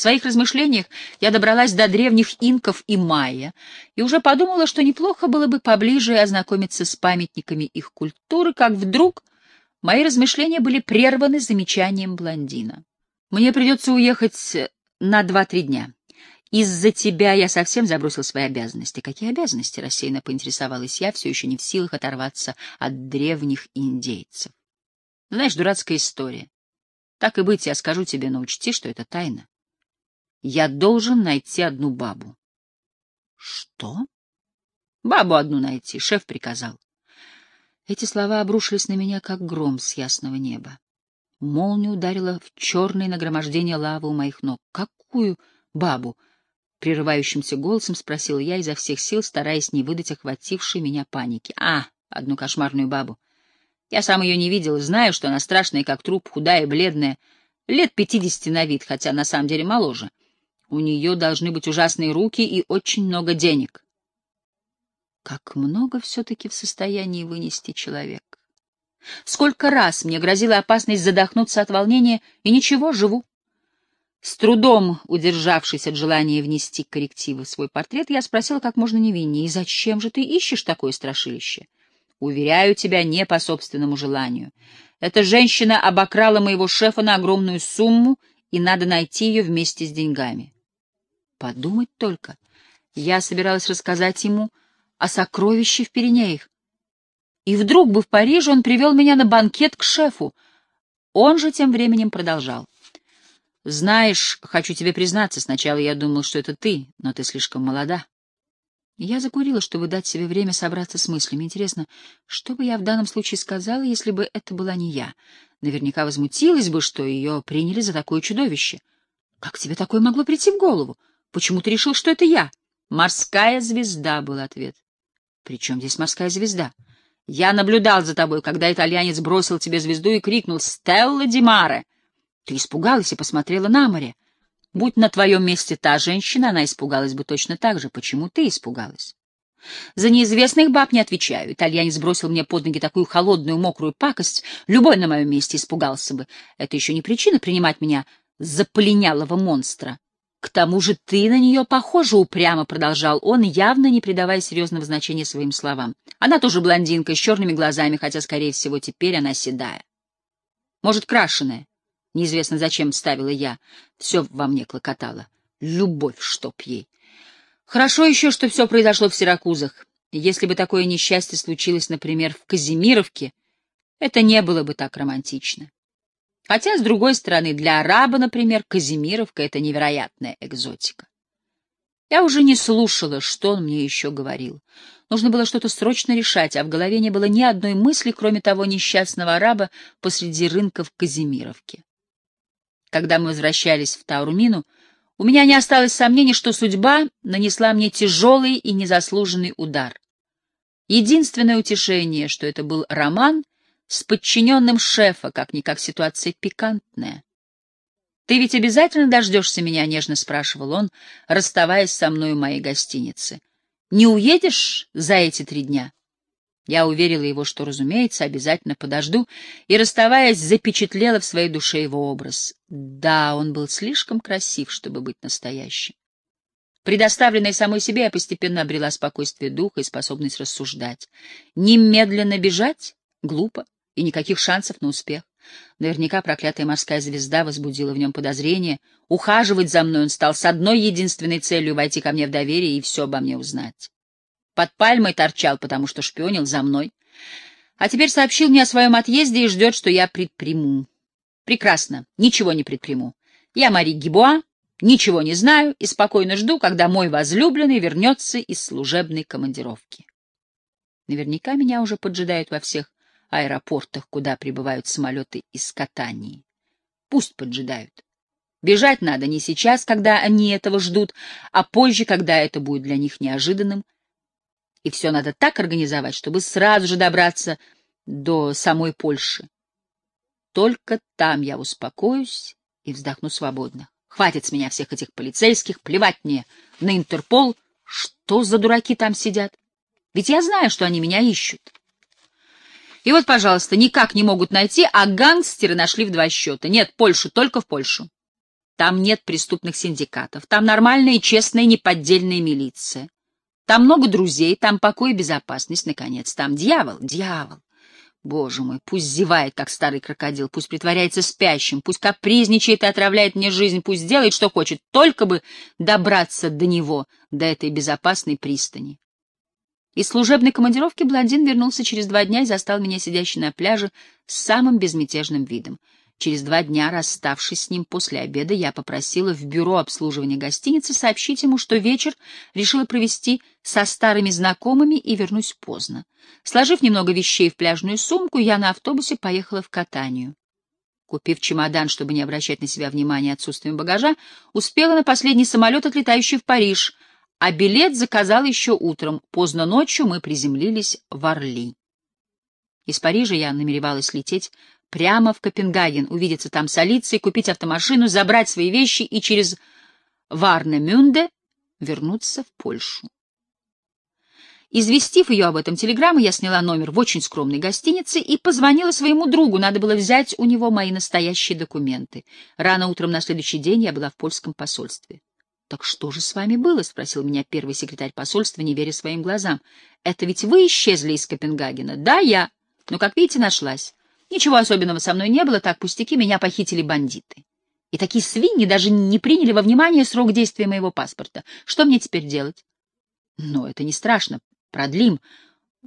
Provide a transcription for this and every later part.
В своих размышлениях я добралась до древних инков и майя и уже подумала, что неплохо было бы поближе ознакомиться с памятниками их культуры, как вдруг мои размышления были прерваны замечанием блондина. «Мне придется уехать на два-три дня. Из-за тебя я совсем забросил свои обязанности». «Какие обязанности?» — рассеянно поинтересовалась я, все еще не в силах оторваться от древних индейцев. «Знаешь, дурацкая история. Так и быть, я скажу тебе, но учти, что это тайна. Я должен найти одну бабу. Что? Бабу одну найти, шеф приказал. Эти слова обрушились на меня, как гром с ясного неба. Молния ударила в черное нагромождение лавы у моих ног. Какую бабу? Прерывающимся голосом спросил я изо всех сил, стараясь не выдать охватившей меня паники. А, одну кошмарную бабу. Я сам ее не видел и знаю, что она страшная, как труп, худая, бледная, лет пятидесяти на вид, хотя на самом деле моложе. У нее должны быть ужасные руки и очень много денег. Как много все-таки в состоянии вынести человек. Сколько раз мне грозила опасность задохнуться от волнения, и ничего, живу. С трудом удержавшись от желания внести коррективы в свой портрет, я спросила как можно невиннее, «И зачем же ты ищешь такое страшилище?» «Уверяю тебя, не по собственному желанию. Эта женщина обокрала моего шефа на огромную сумму, и надо найти ее вместе с деньгами. Подумать только. Я собиралась рассказать ему о сокровище в Пиренеях. И вдруг бы в Париже он привел меня на банкет к шефу. Он же тем временем продолжал. «Знаешь, хочу тебе признаться, сначала я думал, что это ты, но ты слишком молода». Я закурила, чтобы дать себе время собраться с мыслями. Интересно, что бы я в данном случае сказала, если бы это была не я? Наверняка возмутилась бы, что ее приняли за такое чудовище. Как тебе такое могло прийти в голову? Почему ты решил, что это я? Морская звезда, был ответ. При чем здесь морская звезда? Я наблюдал за тобой, когда итальянец бросил тебе звезду и крикнул «Стелла Ди Маре!» Ты испугалась и посмотрела на море. Будь на твоем месте та женщина, она испугалась бы точно так же. Почему ты испугалась? За неизвестных баб не отвечаю. Итальянец бросил мне под ноги такую холодную, мокрую пакость. Любой на моем месте испугался бы. Это еще не причина принимать меня за полинялого монстра. К тому же ты на нее похожа, упрямо продолжал он, явно не придавая серьезного значения своим словам. Она тоже блондинка, с черными глазами, хотя, скорее всего, теперь она седая. Может, крашеная. Неизвестно, зачем ставила я. Все во мне клокотало. Любовь, чтоб ей. Хорошо еще, что все произошло в Сиракузах. Если бы такое несчастье случилось, например, в Казимировке, это не было бы так романтично. Хотя, с другой стороны, для араба, например, Казимировка — это невероятная экзотика. Я уже не слушала, что он мне еще говорил. Нужно было что-то срочно решать, а в голове не было ни одной мысли, кроме того несчастного араба посреди рынка в Казимировке. Когда мы возвращались в Таурмину, у меня не осталось сомнений, что судьба нанесла мне тяжелый и незаслуженный удар. Единственное утешение, что это был роман, с подчиненным шефа, как-никак ситуация пикантная. «Ты ведь обязательно дождешься меня?» — нежно спрашивал он, расставаясь со мной в моей гостинице. «Не уедешь за эти три дня?» Я уверила его, что, разумеется, обязательно подожду, и, расставаясь, запечатлела в своей душе его образ. Да, он был слишком красив, чтобы быть настоящим. Предоставленной самой себе, я постепенно обрела спокойствие духа и способность рассуждать. Немедленно бежать? Глупо и никаких шансов на успех. Наверняка проклятая морская звезда возбудила в нем подозрение. Ухаживать за мной он стал с одной единственной целью — войти ко мне в доверие и все обо мне узнать. Под пальмой торчал, потому что шпионил за мной. А теперь сообщил мне о своем отъезде и ждет, что я предприму. Прекрасно, ничего не предприму. Я Мари Гибуа, ничего не знаю и спокойно жду, когда мой возлюбленный вернется из служебной командировки. Наверняка меня уже поджидают во всех аэропортах, куда прибывают самолеты из Катании. Пусть поджидают. Бежать надо не сейчас, когда они этого ждут, а позже, когда это будет для них неожиданным. И все надо так организовать, чтобы сразу же добраться до самой Польши. Только там я успокоюсь и вздохну свободно. Хватит с меня всех этих полицейских, плевать мне на Интерпол. Что за дураки там сидят? Ведь я знаю, что они меня ищут. И вот, пожалуйста, никак не могут найти, а гангстеры нашли в два счета. Нет, Польшу, только в Польшу. Там нет преступных синдикатов, там нормальная и честная неподдельная милиция. Там много друзей, там покой и безопасность, наконец. Там дьявол, дьявол. Боже мой, пусть зевает, как старый крокодил, пусть притворяется спящим, пусть капризничает и отравляет мне жизнь, пусть делает, что хочет, только бы добраться до него, до этой безопасной пристани. Из служебной командировки блондин вернулся через два дня и застал меня сидящей на пляже с самым безмятежным видом. Через два дня, расставшись с ним после обеда, я попросила в бюро обслуживания гостиницы сообщить ему, что вечер решила провести со старыми знакомыми и вернусь поздно. Сложив немного вещей в пляжную сумку, я на автобусе поехала в катанию. Купив чемодан, чтобы не обращать на себя внимания отсутствием багажа, успела на последний самолет, отлетающий в Париж, а билет заказала еще утром. Поздно ночью мы приземлились в Орли. Из Парижа я намеревалась лететь прямо в Копенгаген, увидеться там с Алицией, купить автомашину, забрать свои вещи и через Варне-Мюнде вернуться в Польшу. Известив ее об этом телеграммой, я сняла номер в очень скромной гостинице и позвонила своему другу, надо было взять у него мои настоящие документы. Рано утром на следующий день я была в польском посольстве. «Так что же с вами было?» — спросил меня первый секретарь посольства, не веря своим глазам. «Это ведь вы исчезли из Копенгагена?» «Да, я. Но, как видите, нашлась. Ничего особенного со мной не было, так пустяки, меня похитили бандиты. И такие свиньи даже не приняли во внимание срок действия моего паспорта. Что мне теперь делать? Ну, это не страшно, продлим,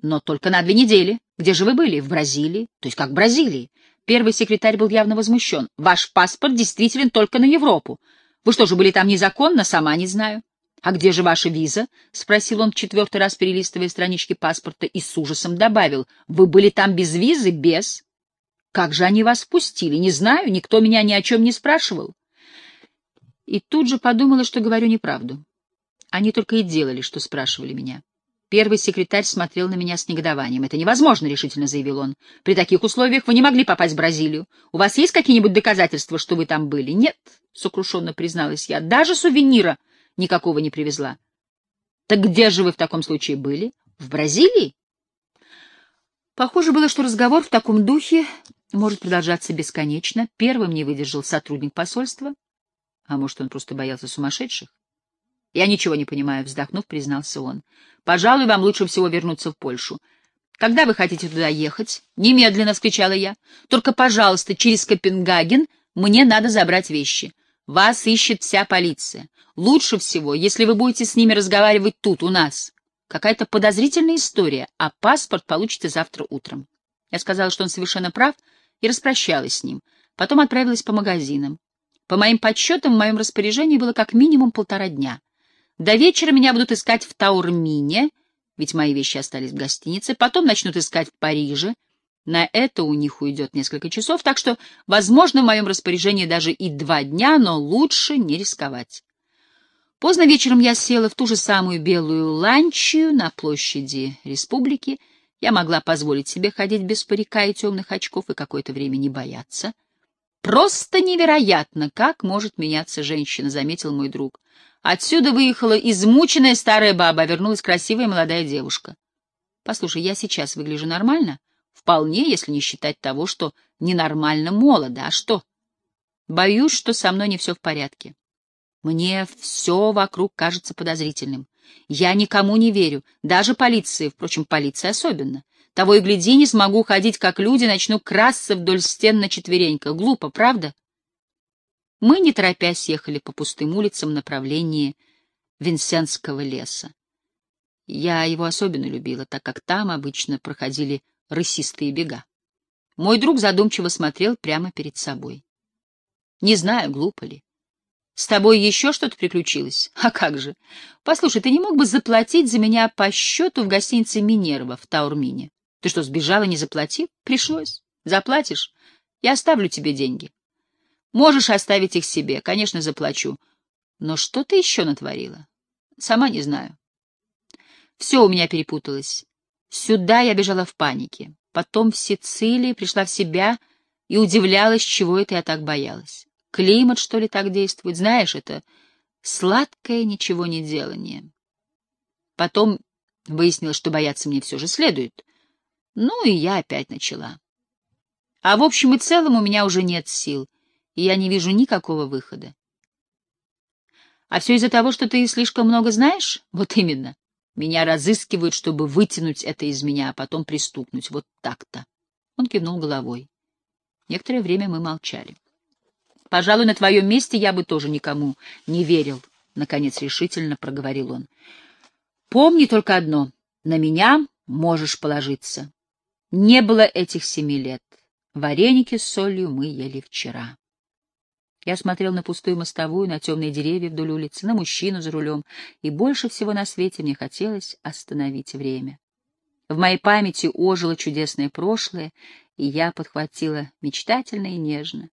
но только на две недели. Где же вы были? В Бразилии? То есть как в Бразилии? Первый секретарь был явно возмущен. Ваш паспорт действителен только на Европу. Вы что же, были там незаконно? Сама не знаю. «А где же ваша виза?» — спросил он в четвертый раз, перелистывая странички паспорта, и с ужасом добавил. «Вы были там без визы? Без?» Как же они вас впустили? Не знаю, никто меня ни о чем не спрашивал. И тут же подумала, что говорю неправду. Они только и делали, что спрашивали меня. Первый секретарь смотрел на меня с негодованием. «Это невозможно», — решительно заявил он. «При таких условиях вы не могли попасть в Бразилию. У вас есть какие-нибудь доказательства, что вы там были?» «Нет», — сокрушенно призналась я, — «даже сувенира никакого не привезла». «Так где же вы в таком случае были? В Бразилии?» Похоже было, что разговор в таком духе может продолжаться бесконечно. Первым не выдержал сотрудник посольства. А может, он просто боялся сумасшедших? Я ничего не понимаю, вздохнув, признался он. Пожалуй, вам лучше всего вернуться в Польшу. Когда вы хотите туда ехать? Немедленно, вскричала я. Только, пожалуйста, через Копенгаген мне надо забрать вещи. Вас ищет вся полиция. Лучше всего, если вы будете с ними разговаривать тут, у нас. Какая-то подозрительная история, а паспорт получите завтра утром. Я сказала, что он совершенно прав, и распрощалась с ним. Потом отправилась по магазинам. По моим подсчетам, в моем распоряжении было как минимум полтора дня. До вечера меня будут искать в Таурмине, ведь мои вещи остались в гостинице, потом начнут искать в Париже. На это у них уйдет несколько часов, так что, возможно, в моем распоряжении даже и два дня, но лучше не рисковать. Поздно вечером я села в ту же самую белую ланчию на площади республики, я могла позволить себе ходить без парика и темных очков и какое-то время не бояться. Просто невероятно, как может меняться женщина, заметил мой друг. Отсюда выехала измученная старая баба, а вернулась красивая молодая девушка. Послушай, я сейчас выгляжу нормально? Вполне, если не считать того, что ненормально молодо. А что? Боюсь, что со мной не все в порядке. Мне все вокруг кажется подозрительным. Я никому не верю, даже полиции, впрочем, полиции особенно. Того и гляди, не смогу ходить, как люди, начну красться вдоль стен на четвереньках. Глупо, правда? Мы, не торопясь, ехали по пустым улицам в направлении Винсентского леса. Я его особенно любила, так как там обычно проходили рысистые бега. Мой друг задумчиво смотрел прямо перед собой. Не знаю, глупо ли. С тобой еще что-то приключилось? А как же? Послушай, ты не мог бы заплатить за меня по счету в гостинице Минерва в Таурмине? Ты что, сбежала, не заплатив? Пришлось. Заплатишь? Я оставлю тебе деньги. Можешь оставить их себе. Конечно, заплачу. Но что ты еще натворила? Сама не знаю. Все у меня перепуталось. Сюда я бежала в панике. Потом в Сицилии пришла в себя и удивлялась, чего это я так боялась. Климат, что ли, так действует? Знаешь, это сладкое ничего не делание. Потом выяснилось, что бояться мне все же следует. Ну, и я опять начала. А в общем и целом у меня уже нет сил, и я не вижу никакого выхода. А все из-за того, что ты слишком много знаешь? Вот именно. Меня разыскивают, чтобы вытянуть это из меня, а потом пристукнуть. Вот так-то. Он кивнул головой. Некоторое время мы молчали. Пожалуй, на твоем месте я бы тоже никому не верил, — наконец решительно проговорил он. Помни только одно — на меня можешь положиться. Не было этих семи лет. Вареники с солью мы ели вчера. Я смотрел на пустую мостовую, на темные деревья вдоль улицы, на мужчину за рулем, и больше всего на свете мне хотелось остановить время. В моей памяти ожило чудесное прошлое, и я подхватила мечтательно и нежно.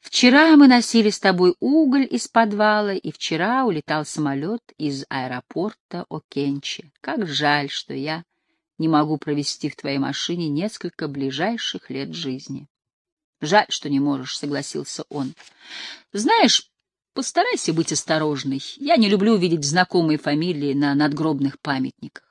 Вчера мы носили с тобой уголь из подвала, и вчера улетал самолет из аэропорта Окенчи. Как жаль, что я не могу провести в твоей машине несколько ближайших лет жизни. Жаль, что не можешь, — согласился он. Знаешь, постарайся быть осторожной. Я не люблю видеть знакомые фамилии на надгробных памятниках.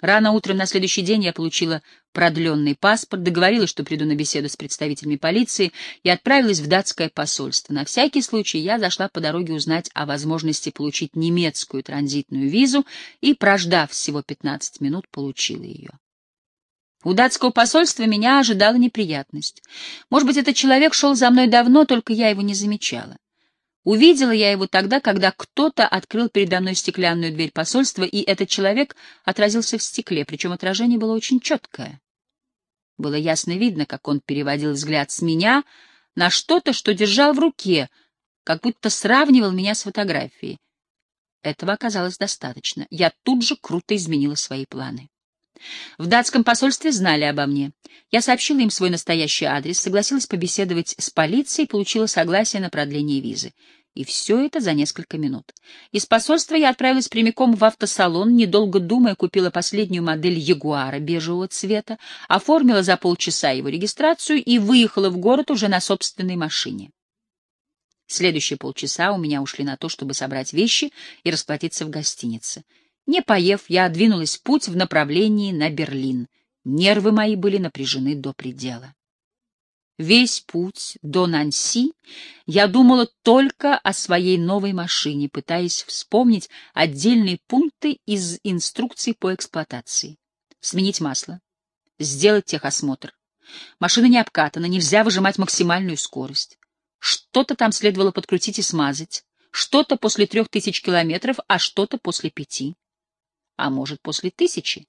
Рано утром на следующий день я получила продленный паспорт, договорилась, что приду на беседу с представителями полиции и отправилась в датское посольство. На всякий случай я зашла по дороге узнать о возможности получить немецкую транзитную визу и, прождав всего 15 минут, получила ее. У датского посольства меня ожидала неприятность. Может быть, этот человек шел за мной давно, только я его не замечала. Увидела я его тогда, когда кто-то открыл передо мной стеклянную дверь посольства, и этот человек отразился в стекле, причем отражение было очень четкое. Было ясно видно, как он переводил взгляд с меня на что-то, что держал в руке, как будто сравнивал меня с фотографией. Этого оказалось достаточно. Я тут же круто изменила свои планы. В датском посольстве знали обо мне. Я сообщила им свой настоящий адрес, согласилась побеседовать с полицией получила согласие на продление визы. И все это за несколько минут. Из посольства я отправилась прямиком в автосалон, недолго думая, купила последнюю модель Ягуара бежевого цвета, оформила за полчаса его регистрацию и выехала в город уже на собственной машине. Следующие полчаса у меня ушли на то, чтобы собрать вещи и расплатиться в гостинице. Не поев, я двинулась в путь в направлении на Берлин. Нервы мои были напряжены до предела. Весь путь до Нанси я думала только о своей новой машине, пытаясь вспомнить отдельные пункты из инструкций по эксплуатации. Сменить масло, сделать техосмотр. Машина не обкатана, нельзя выжимать максимальную скорость. Что-то там следовало подкрутить и смазать, что-то после трех тысяч километров, а что-то после пяти а может, после тысячи.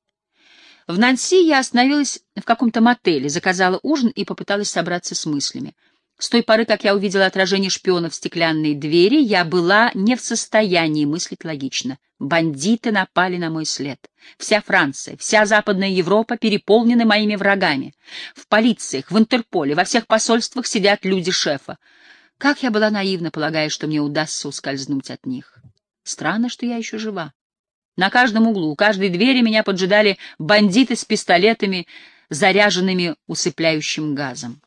В Нанси я остановилась в каком-то мотеле, заказала ужин и попыталась собраться с мыслями. С той поры, как я увидела отражение шпиона в стеклянной двери, я была не в состоянии мыслить логично. Бандиты напали на мой след. Вся Франция, вся Западная Европа переполнены моими врагами. В полициях, в Интерполе, во всех посольствах сидят люди шефа. Как я была наивна, полагая, что мне удастся ускользнуть от них. Странно, что я еще жива. На каждом углу, у каждой двери меня поджидали бандиты с пистолетами, заряженными усыпляющим газом.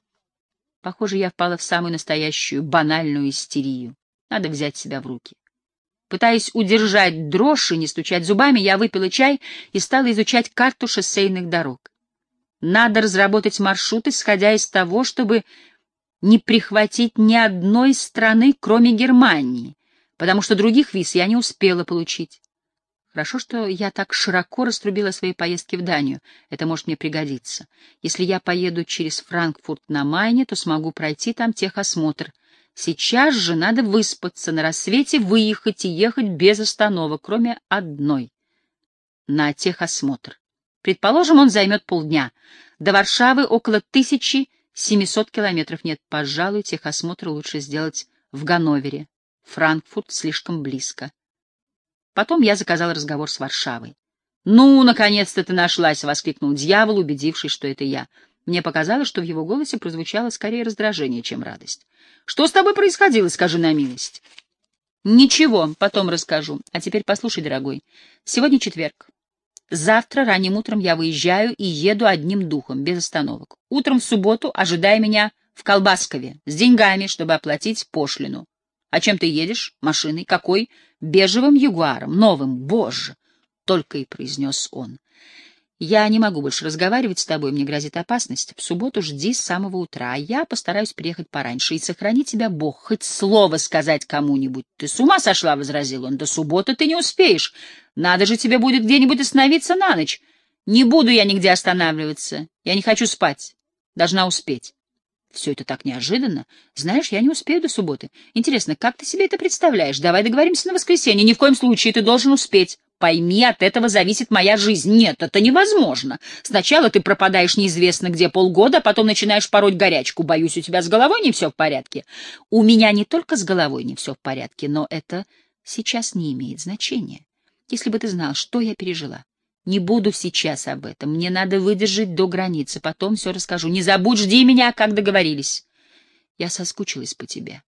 Похоже, я впала в самую настоящую банальную истерию. Надо взять себя в руки. Пытаясь удержать дрожь и не стучать зубами, я выпила чай и стала изучать карту шоссейных дорог. Надо разработать маршрут, исходя из того, чтобы не прихватить ни одной страны, кроме Германии, потому что других виз я не успела получить. Хорошо, что я так широко раструбила свои поездки в Данию. Это может мне пригодиться. Если я поеду через Франкфурт на Майне, то смогу пройти там техосмотр. Сейчас же надо выспаться, на рассвете выехать и ехать без остановок, кроме одной — на техосмотр. Предположим, он займет полдня. До Варшавы около 1700 километров. Нет, пожалуй, техосмотр лучше сделать в Ганновере. Франкфурт слишком близко. Потом я заказал разговор с Варшавой. «Ну, наконец-то ты нашлась!» — воскликнул дьявол, убедившись, что это я. Мне показалось, что в его голосе прозвучало скорее раздражение, чем радость. «Что с тобой происходило, скажи на милость?» «Ничего, потом расскажу. А теперь послушай, дорогой. Сегодня четверг. Завтра ранним утром я выезжаю и еду одним духом, без остановок. Утром в субботу ожидай меня в Колбаскове с деньгами, чтобы оплатить пошлину. А чем ты едешь? Машиной? Какой? Бежевым ягуаром. Новым. Боже! Только и произнес он. Я не могу больше разговаривать с тобой, мне грозит опасность. В субботу жди с самого утра, а я постараюсь приехать пораньше. И сохрани тебя Бог, хоть слово сказать кому-нибудь. Ты с ума сошла, — возразил он, — до субботы ты не успеешь. Надо же тебе будет где-нибудь остановиться на ночь. Не буду я нигде останавливаться. Я не хочу спать. Должна успеть. Все это так неожиданно. Знаешь, я не успею до субботы. Интересно, как ты себе это представляешь? Давай договоримся на воскресенье. Ни в коем случае ты должен успеть. Пойми, от этого зависит моя жизнь. Нет, это невозможно. Сначала ты пропадаешь неизвестно где полгода, а потом начинаешь пороть горячку. Боюсь, у тебя с головой не все в порядке. У меня не только с головой не все в порядке, но это сейчас не имеет значения. Если бы ты знал, что я пережила. Не буду сейчас об этом. Мне надо выдержать до границы. Потом все расскажу. Не забудь, жди меня, как договорились. Я соскучилась по тебе.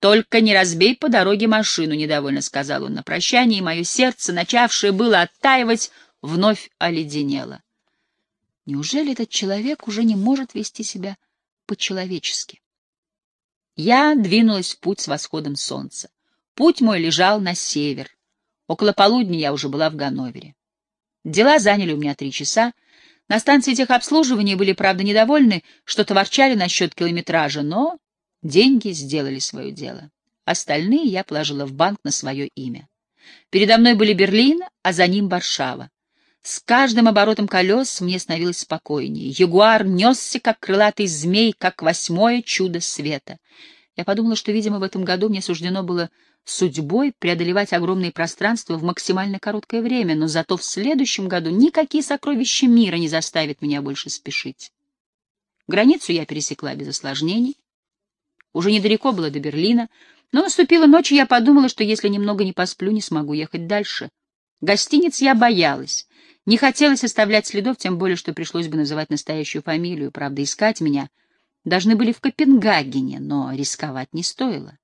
«Только не разбей по дороге машину», — недовольно сказал он на прощание, и мое сердце, начавшее было оттаивать, вновь оледенело. Неужели этот человек уже не может вести себя по-человечески? Я двинулась в путь с восходом солнца. Путь мой лежал на север. Около полудня я уже была в Ганновере. Дела заняли у меня три часа. На станции техобслуживания были, правда, недовольны, что-то ворчали насчет километража, но Деньги сделали свое дело. Остальные я положила в банк на свое имя. Передо мной были Берлин, а за ним Варшава. С каждым оборотом колес мне становилось спокойнее. Ягуар несся, как крылатый змей, как восьмое чудо света. Я подумала, что, видимо, в этом году мне суждено было судьбой преодолевать огромные пространства в максимально короткое время, но зато в следующем году никакие сокровища мира не заставят меня больше спешить. Границу я пересекла без осложнений. Уже недалеко было до Берлина, но наступила ночь, и я подумала, что если немного не посплю, не смогу ехать дальше. Гостиниц я боялась. Не хотелось оставлять следов, тем более, что пришлось бы называть настоящую фамилию. Правда, искать меня должны были в Копенгагене, но рисковать не стоило.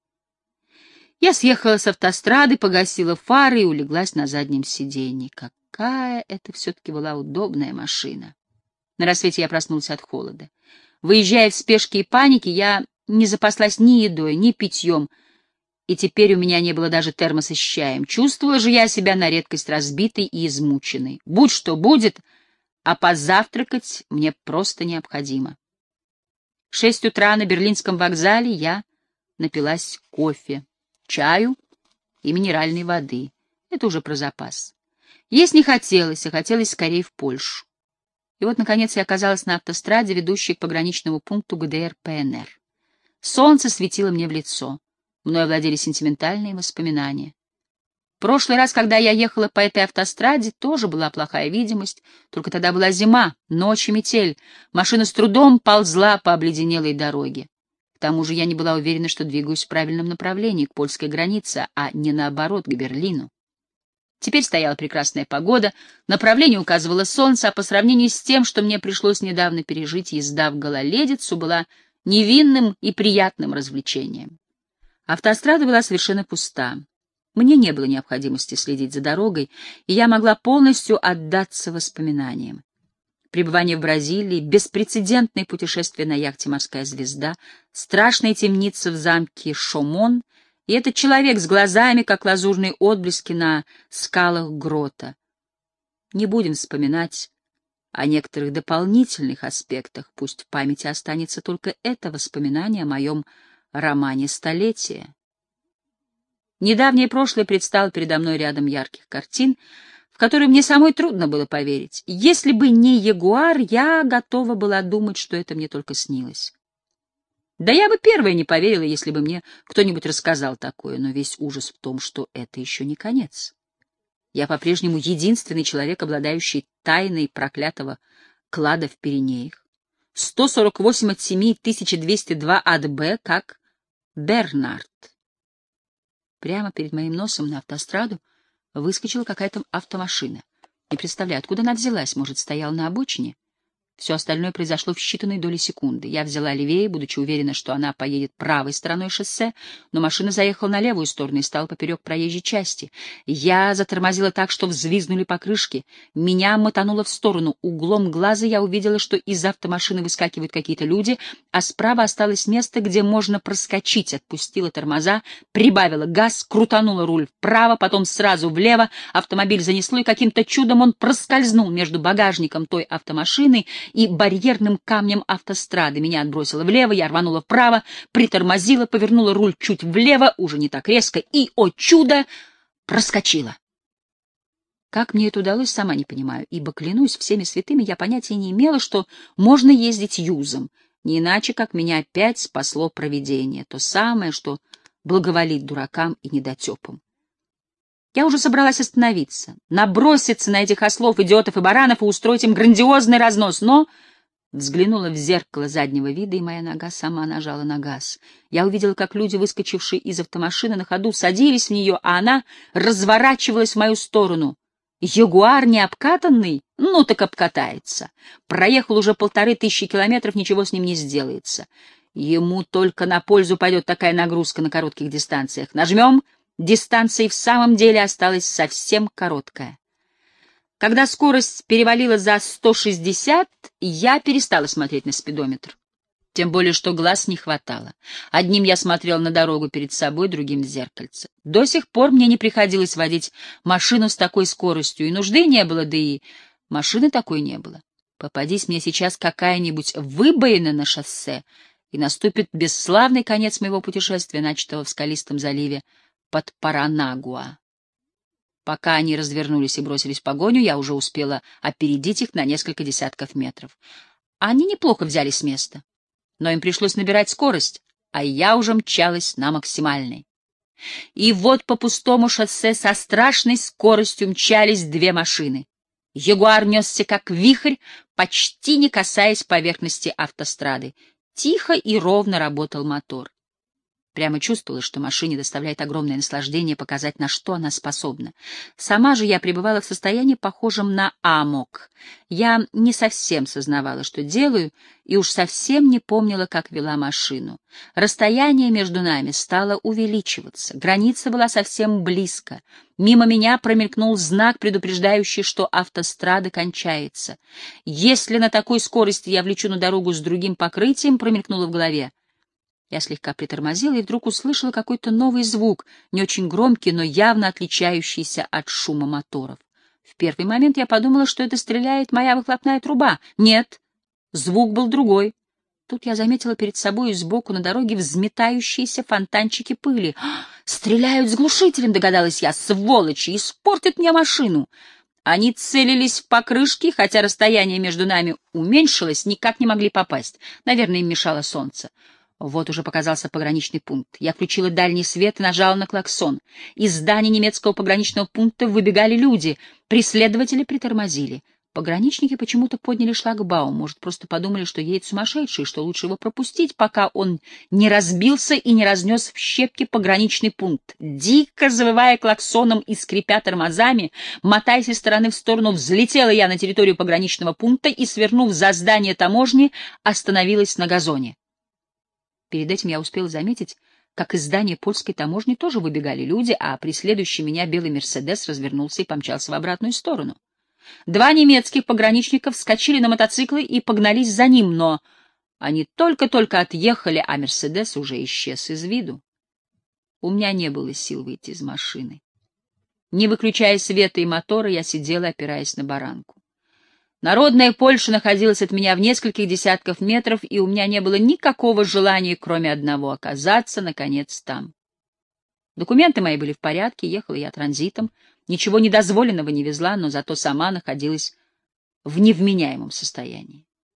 Я съехала с автострады, погасила фары и улеглась на заднем сиденье. Какая это все-таки была удобная машина. На рассвете я проснулась от холода. Выезжая в спешке и панике, я не запаслась ни едой, ни питьем, и теперь у меня не было даже термоса с чаем. Чувствовала же я себя на редкость разбитой и измученной. Будь что будет, а позавтракать мне просто необходимо. Шесть утра на Берлинском вокзале я напилась кофе, чаю и минеральной воды. Это уже про запас. Есть не хотелось, а хотелось скорее в Польшу. И вот, наконец, я оказалась на автостраде, ведущей к пограничному пункту ГДР-ПНР. Солнце светило мне в лицо. Мною овладели сентиментальные воспоминания. Прошлый раз, когда я ехала по этой автостраде, тоже была плохая видимость, только тогда была зима, ночь и метель. Машина с трудом ползла по обледенелой дороге. К тому же я не была уверена, что двигаюсь в правильном направлении, к польской границе, а не наоборот, к Берлину. Теперь стояла прекрасная погода, направление указывало солнце, а по сравнению с тем, что мне пришлось недавно пережить, езда в гололедицу была невинным и приятным развлечением. Автострада была совершенно пуста. Мне не было необходимости следить за дорогой, и я могла полностью отдаться воспоминаниям. Пребывание в Бразилии, беспрецедентное путешествие на яхте «Морская звезда», страшная темница в замке Шомон и этот человек с глазами, как лазурные отблески на скалах грота. Не будем вспоминать о некоторых дополнительных аспектах, пусть в памяти останется только это воспоминание о моем романе «Столетие». Недавнее прошлое предстало передо мной рядом ярких картин, в которые мне самой трудно было поверить. Если бы не ягуар, я готова была думать, что это мне только снилось. Да я бы первая не поверила, если бы мне кто-нибудь рассказал такое, но весь ужас в том, что это еще не конец. Я по-прежнему единственный человек, обладающий тайной проклятого клада в Пиренеях. 148 от 7, 1202 от Б, как Бернард. Прямо перед моим носом на автостраду выскочила какая-то автомашина. Не представляю, откуда она взялась, может, стояла на обочине. Все остальное произошло в считанные доли секунды. Я взяла левее, будучи уверена, что она поедет правой стороной шоссе, но машина заехала на левую сторону и стала поперек проезжей части. Я затормозила так, что взвизгнули покрышки. Меня мотануло в сторону. Углом глаза я увидела, что из автомашины выскакивают какие-то люди, а справа осталось место, где можно проскочить. Отпустила тормоза, прибавила газ, крутанула руль вправо, потом сразу влево. Автомобиль занесло, и каким-то чудом он проскользнул между багажником той автомашины и барьерным камнем автострады. Меня отбросило влево, я рванула вправо, притормозила, повернула руль чуть влево, уже не так резко, и, о чудо, проскочила. Как мне это удалось, сама не понимаю, ибо, клянусь всеми святыми, я понятия не имела, что можно ездить юзом, не иначе, как меня опять спасло провидение, то самое, что благоволит дуракам и недотепам. Я уже собралась остановиться, наброситься на этих ослов, идиотов и баранов и устроить им грандиозный разнос, но взглянула в зеркало заднего вида, и моя нога сама нажала на газ. Я увидела, как люди, выскочившие из автомашины на ходу, садились в нее, а она разворачивалась в мою сторону. Ягуар не обкатанный? Ну так обкатается. Проехал уже полторы тысячи километров, ничего с ним не сделается. Ему только на пользу пойдет такая нагрузка на коротких дистанциях. Нажмем — дистанция и в самом деле осталась совсем короткая. Когда скорость перевалила за 160, я перестала смотреть на спидометр. Тем более, что глаз не хватало. Одним я смотрел на дорогу перед собой, другим в зеркальце. До сих пор мне не приходилось водить машину с такой скоростью, и нужды не было, да и машины такой не было. Попадись мне сейчас какая-нибудь выбоина на шоссе, и наступит бесславный конец моего путешествия, начатого в скалистом заливе под Паранагуа. Пока они развернулись и бросились в погоню, я уже успела опередить их на несколько десятков метров. Они неплохо взяли с места, но им пришлось набирать скорость, а я уже мчалась на максимальной. И вот по пустому шоссе со страшной скоростью мчались две машины. Ягуар несся как вихрь, почти не касаясь поверхности автострады. Тихо и ровно работал мотор. Прямо чувствовала, что машине доставляет огромное наслаждение показать, на что она способна. Сама же я пребывала в состоянии, похожем на амок. Я не совсем сознавала, что делаю, и уж совсем не помнила, как вела машину. Расстояние между нами стало увеличиваться, граница была совсем близко. Мимо меня промелькнул знак, предупреждающий, что автострада кончается. Если на такой скорости я влечу на дорогу с другим покрытием, промелькнуло в голове. Я слегка притормозила и вдруг услышала какой-то новый звук, не очень громкий, но явно отличающийся от шума моторов. В первый момент я подумала, что это стреляет моя выхлопная труба. Нет, звук был другой. Тут я заметила перед собой и сбоку на дороге взметающиеся фонтанчики пыли. «Стреляют с глушителем», — догадалась я, — «сволочи, испортят мне машину». Они целились в покрышки, хотя расстояние между нами уменьшилось, никак не могли попасть. Наверное, им мешало солнце. Вот уже показался пограничный пункт. Я включила дальний свет и нажала на клаксон. Из здания немецкого пограничного пункта выбегали люди. Преследователи притормозили. Пограничники почему-то подняли шлагбаум. Может, просто подумали, что едет сумасшедший, что лучше его пропустить, пока он не разбился и не разнес в щепки пограничный пункт. Дико завывая клаксоном и скрипя тормозами, мотаясь из стороны в сторону, взлетела я на территорию пограничного пункта и, свернув за здание таможни, остановилась на газоне. Перед этим я успел заметить, как из здания польской таможни тоже выбегали люди, а преследующий меня белый «Мерседес» развернулся и помчался в обратную сторону. Два немецких пограничника вскочили на мотоциклы и погнались за ним, но они только-только отъехали, а «Мерседес» уже исчез из виду. У меня не было сил выйти из машины. Не выключая света и мотора, я сидела, опираясь на баранку. Народная Польша находилась от меня в нескольких десятков метров, и у меня не было никакого желания, кроме одного, оказаться, наконец, там. Документы мои были в порядке, ехала я транзитом, ничего недозволенного не везла, но зато сама находилась в невменяемом состоянии.